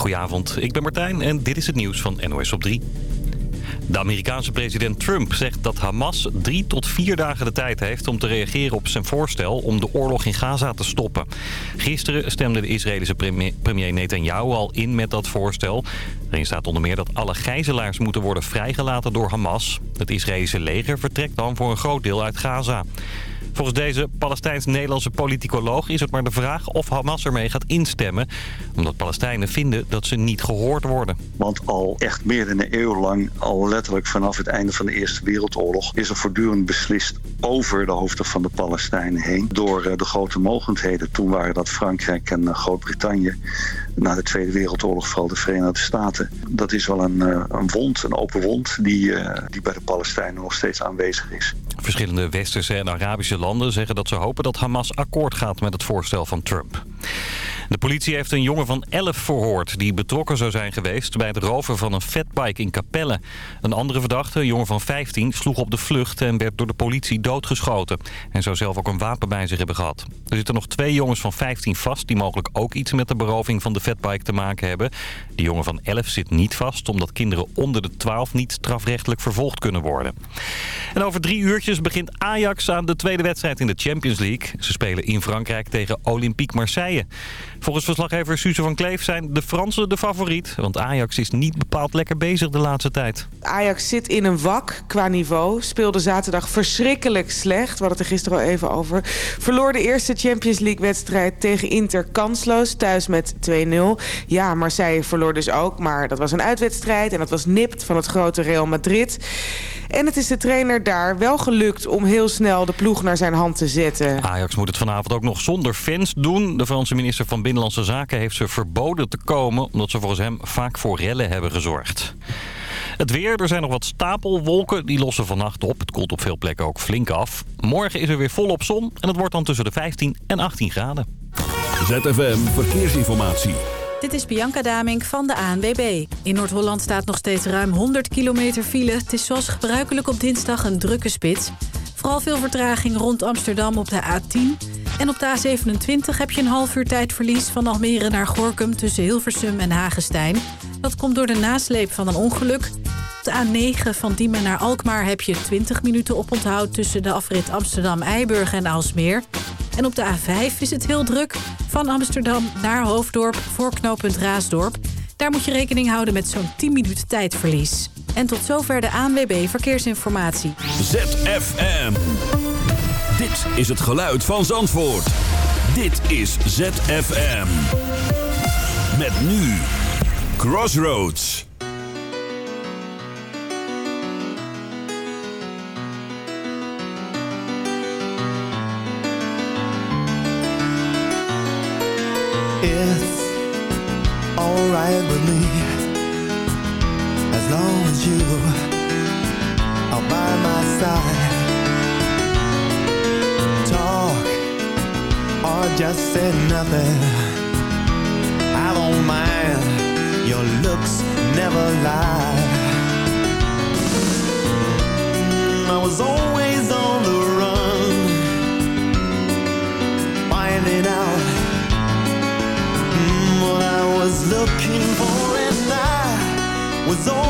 Goedenavond, ik ben Martijn en dit is het nieuws van NOS op 3. De Amerikaanse president Trump zegt dat Hamas drie tot vier dagen de tijd heeft om te reageren op zijn voorstel om de oorlog in Gaza te stoppen. Gisteren stemde de Israëlische premier Netanyahu al in met dat voorstel. Erin staat onder meer dat alle gijzelaars moeten worden vrijgelaten door Hamas. Het Israëlische leger vertrekt dan voor een groot deel uit Gaza. Volgens deze Palestijns-Nederlandse politicoloog is het maar de vraag of Hamas ermee gaat instemmen. Omdat Palestijnen vinden dat ze niet gehoord worden. Want al echt meer dan een eeuw lang, al letterlijk vanaf het einde van de Eerste Wereldoorlog... is er voortdurend beslist over de hoofden van de Palestijnen heen. Door eh, de grote mogendheden. Toen waren dat Frankrijk en eh, Groot-Brittannië. Na de Tweede Wereldoorlog vooral de Verenigde Staten. Dat is wel een, eh, een wond, een open wond, die, die bij de Palestijnen nog steeds aanwezig is. Verschillende westerse en Arabische landen zeggen dat ze hopen dat Hamas akkoord gaat met het voorstel van Trump. De politie heeft een jongen van 11 verhoord die betrokken zou zijn geweest bij het roven van een fatbike in Capelle. Een andere verdachte, een jongen van 15, sloeg op de vlucht en werd door de politie doodgeschoten. En zou zelf ook een wapen bij zich hebben gehad. Er zitten nog twee jongens van 15 vast die mogelijk ook iets met de beroving van de fatbike te maken hebben. Die jongen van 11 zit niet vast omdat kinderen onder de 12 niet strafrechtelijk vervolgd kunnen worden. En over drie uurtjes begint Ajax aan de tweede wedstrijd in de Champions League. Ze spelen in Frankrijk tegen Olympique Marseille. Volgens verslaggever Suze van Kleef zijn de Fransen de favoriet. Want Ajax is niet bepaald lekker bezig de laatste tijd. Ajax zit in een wak qua niveau. Speelde zaterdag verschrikkelijk slecht. We hadden het er gisteren al even over. Verloor de eerste Champions League wedstrijd tegen Inter kansloos. Thuis met 2-0. Ja, Marseille verloor dus ook. Maar dat was een uitwedstrijd. En dat was nipt van het grote Real Madrid. En het is de trainer daar wel gelukt om heel snel de ploeg naar zijn hand te zetten. Ajax moet het vanavond ook nog zonder fans doen. De Franse minister van Binnenlandse Zaken heeft ze verboden te komen... omdat ze volgens hem vaak voor rellen hebben gezorgd. Het weer, er zijn nog wat stapelwolken, die lossen vannacht op. Het koelt op veel plekken ook flink af. Morgen is er weer volop zon en het wordt dan tussen de 15 en 18 graden. ZFM Verkeersinformatie. Dit is Bianca Damink van de ANWB. In Noord-Holland staat nog steeds ruim 100 kilometer file. Het is zoals gebruikelijk op dinsdag een drukke spits. Vooral veel vertraging rond Amsterdam op de A10. En op de A27 heb je een half uur tijdverlies van Almere naar Gorkum... tussen Hilversum en Hagestein. Dat komt door de nasleep van een ongeluk. Op de A9 van Diemen naar Alkmaar heb je 20 minuten oponthoud... tussen de afrit Amsterdam-Eiburg en Aalsmeer. En op de A5 is het heel druk. Van Amsterdam naar Hoofddorp voor knooppunt Raasdorp. Daar moet je rekening houden met zo'n 10 minuten tijdverlies. En tot zover de ANWB Verkeersinformatie. ZFM. Dit is het geluid van Zandvoort. Dit is ZFM. Met nu Crossroads. It's alright with me long as you. Are by my side. Talk or just say nothing. I don't mind. Your looks never lie. I was always on the run. Finding out mm, what I was looking for and I was always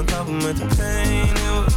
on top of my pain.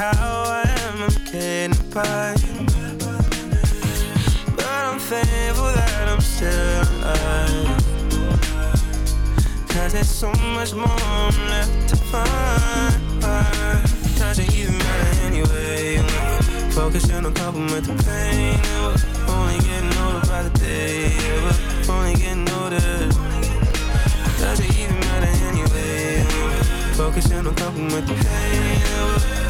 how I am, I'm getting by. But I'm thankful that I'm still alive. Cause there's so much more left to find. Does it even matter anyway. Focusing on coping with the pain. Yeah, only getting older by the day. Yeah, only getting older. Does it even matter anyway. Focusing on coping with the pain. Yeah,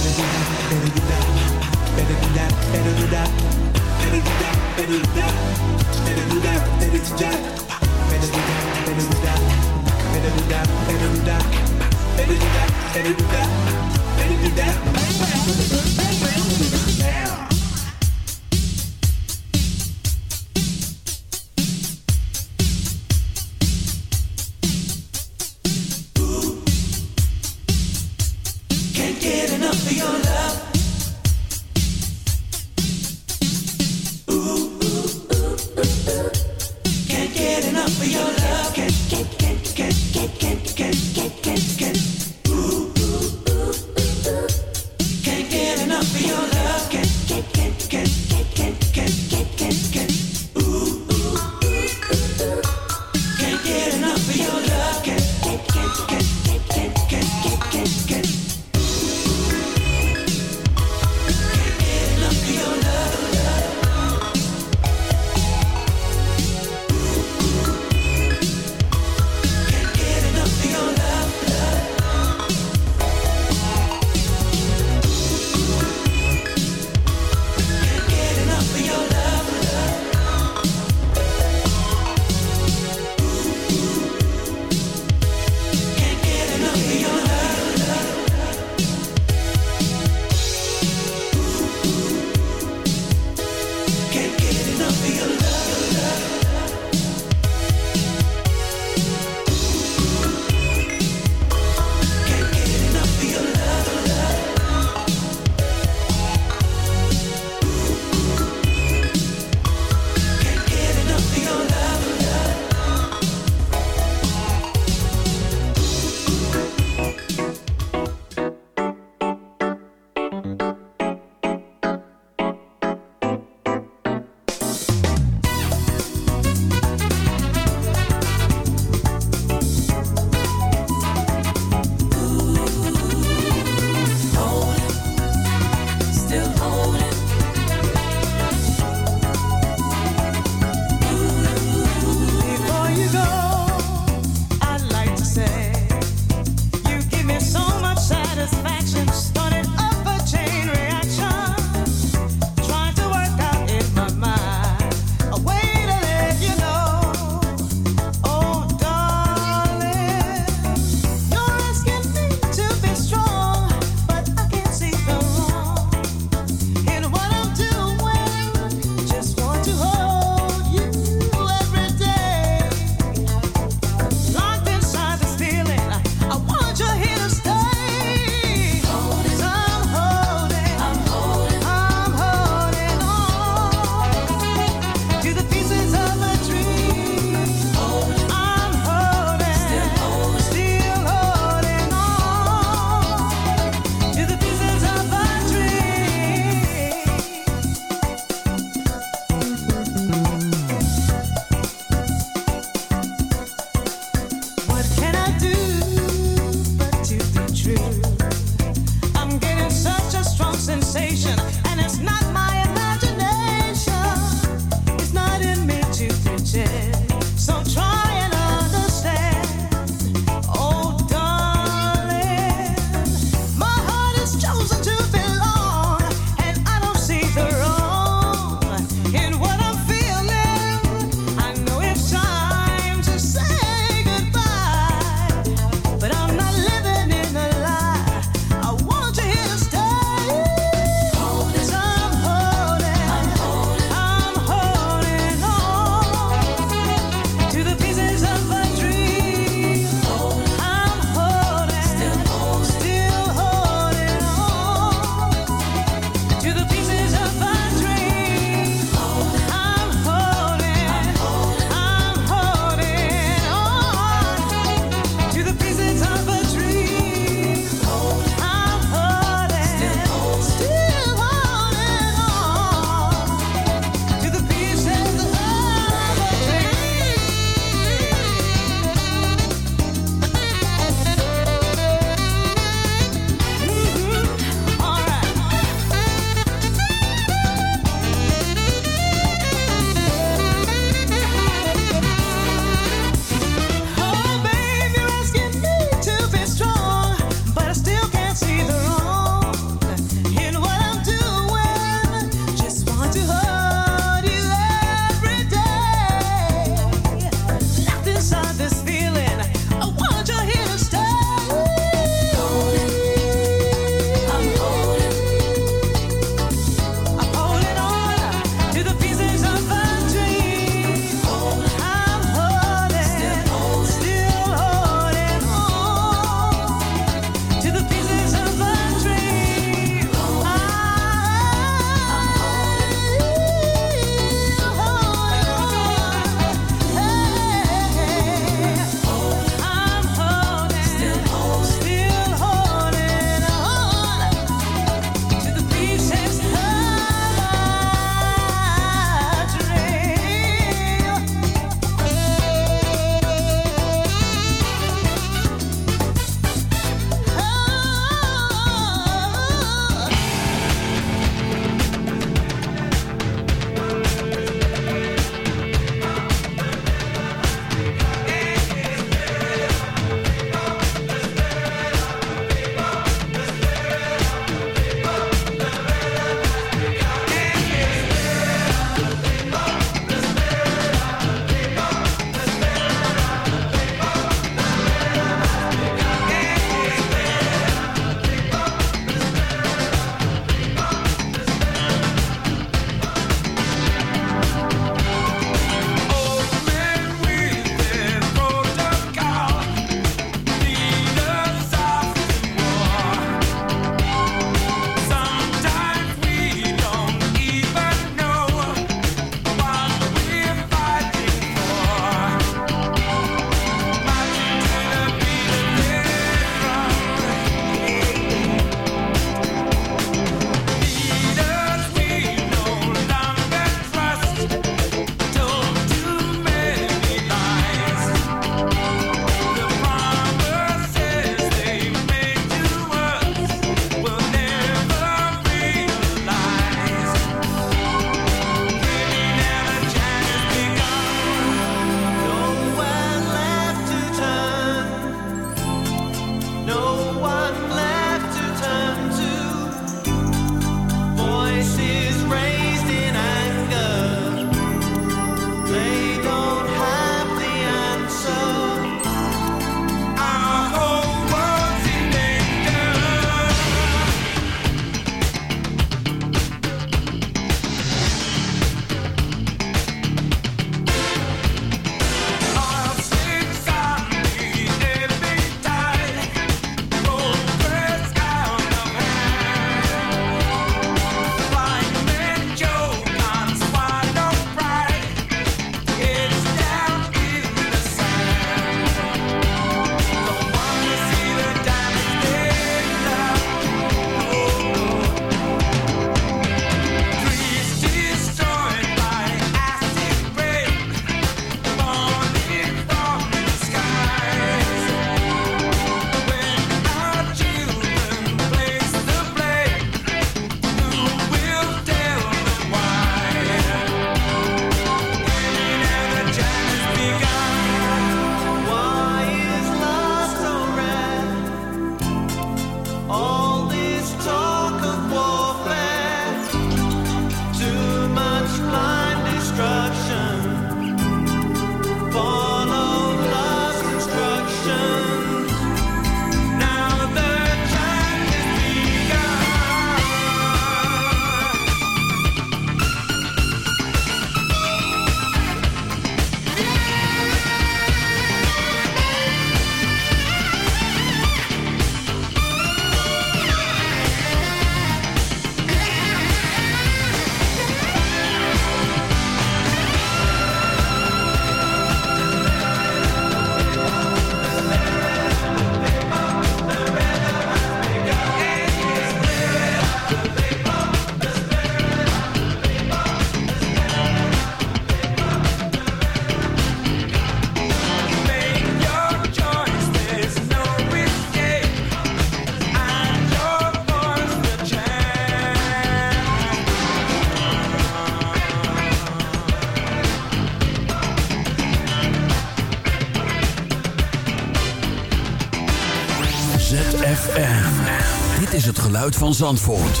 Van Zandvoort.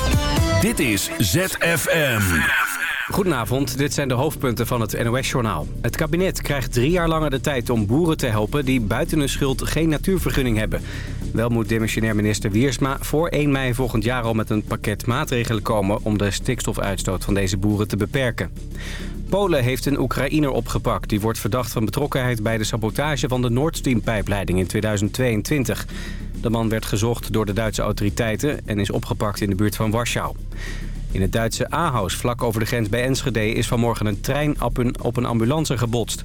Dit is ZFM. Goedenavond, dit zijn de hoofdpunten van het NOS-journaal. Het kabinet krijgt drie jaar langer de tijd om boeren te helpen... die buiten hun schuld geen natuurvergunning hebben. Wel moet demissionair minister Wiersma voor 1 mei volgend jaar al met een pakket maatregelen komen... om de stikstofuitstoot van deze boeren te beperken. Polen heeft een Oekraïner opgepakt. Die wordt verdacht van betrokkenheid bij de sabotage van de Nord Stream-pijpleiding in 2022. De man werd gezocht door de Duitse autoriteiten en is opgepakt in de buurt van Warschau. In het Duitse Ahaus, vlak over de grens bij Enschede, is vanmorgen een trein op een, op een ambulance gebotst.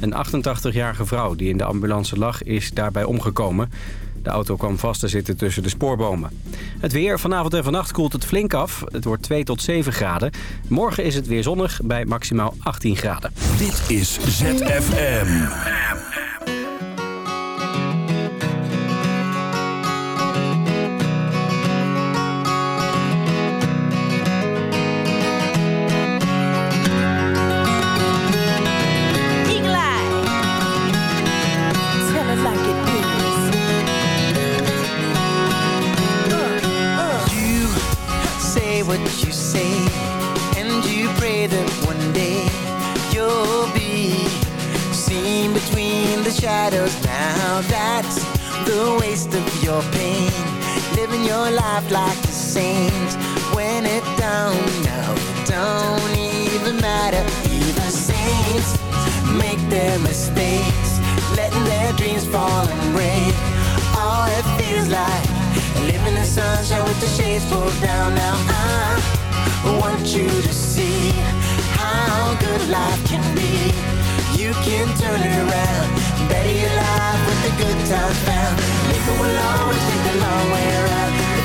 Een 88-jarige vrouw die in de ambulance lag is daarbij omgekomen. De auto kwam vast te zitten tussen de spoorbomen. Het weer, vanavond en vannacht koelt het flink af. Het wordt 2 tot 7 graden. Morgen is het weer zonnig bij maximaal 18 graden. Dit is ZFM. Like a saint. When it don't, don't even matter. Even saints make their mistakes, letting their dreams fall and break. All it feels like living in sunshine with the shades pulled down. Now I want you to see how good life can be. You can turn it around, better your life with the good times found. People will always take the long way around.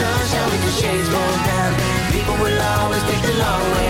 Sunshine with the shades pulled down. People will always take the long way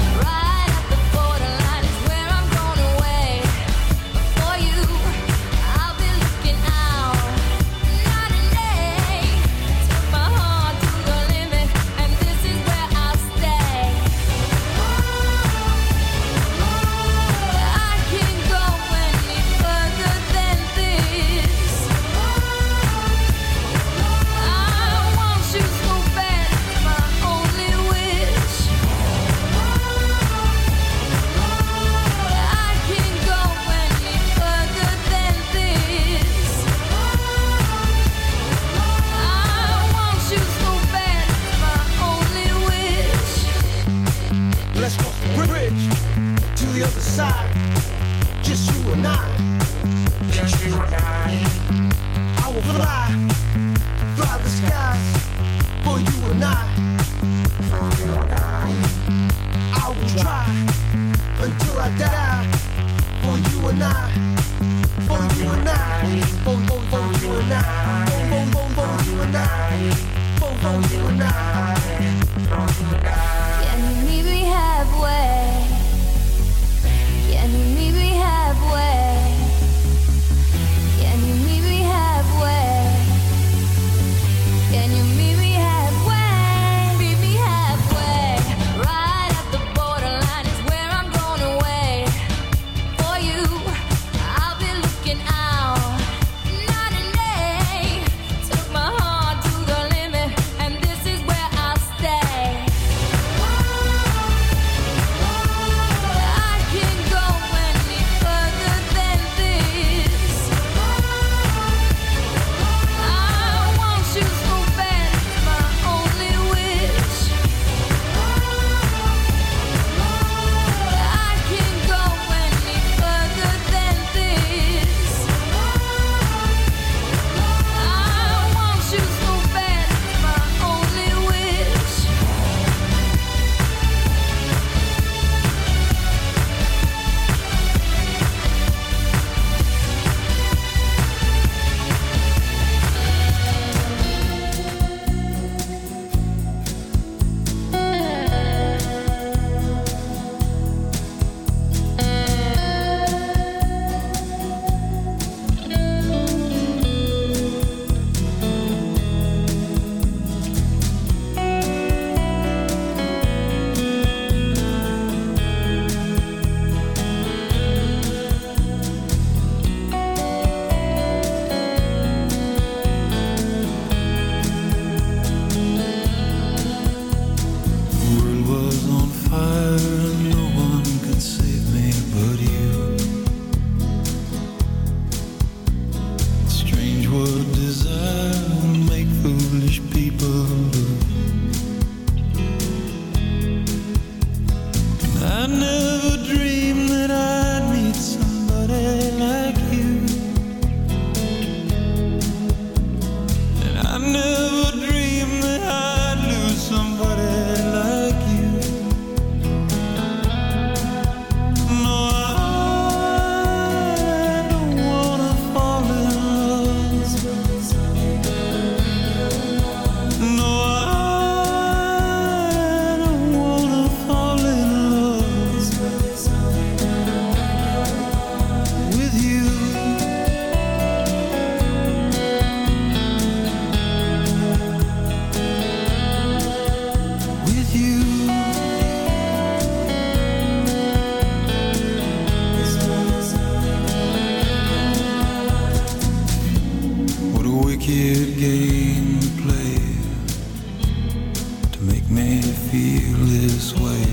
feel this way.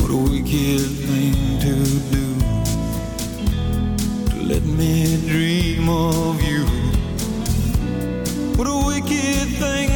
What a wicked thing to do. To let me dream of you. What a wicked thing.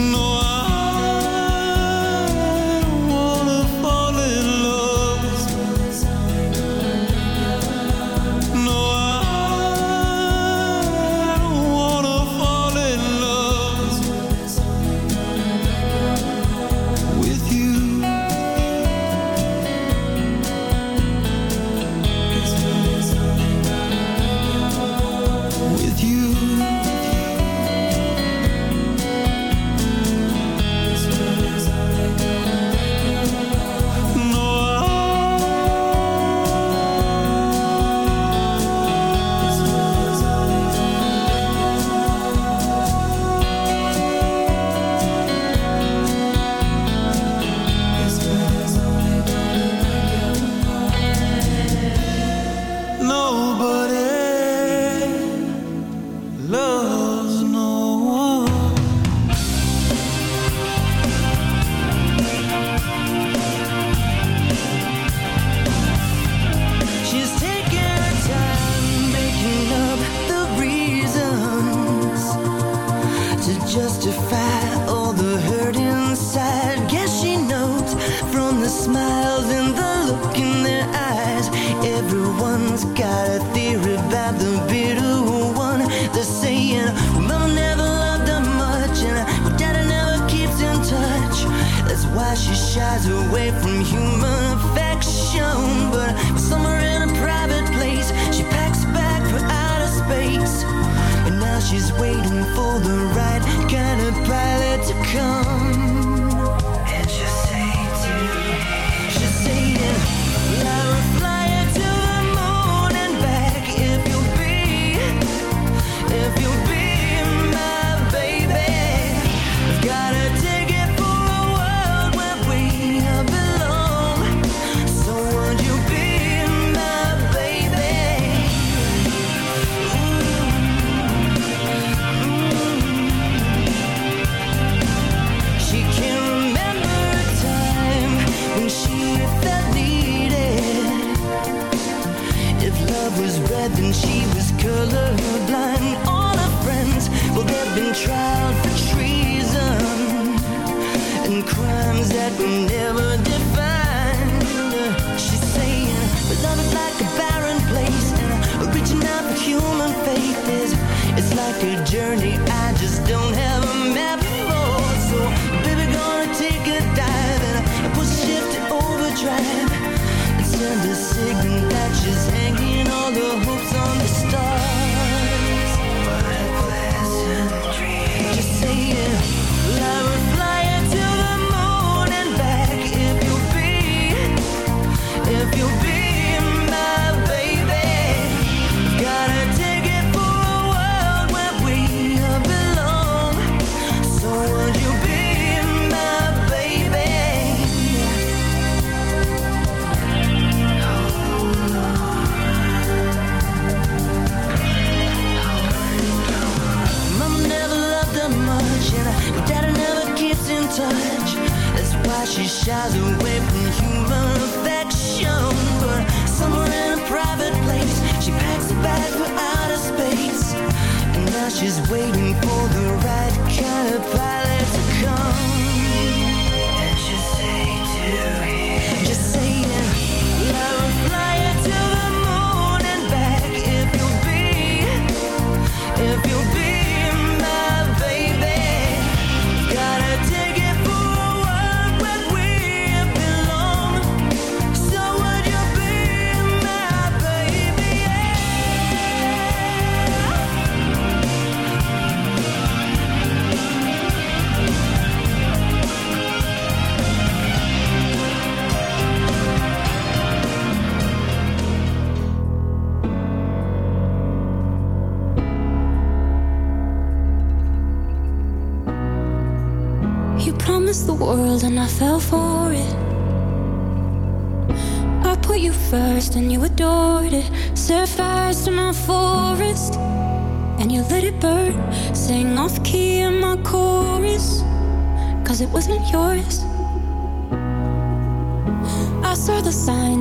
No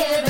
Yeah.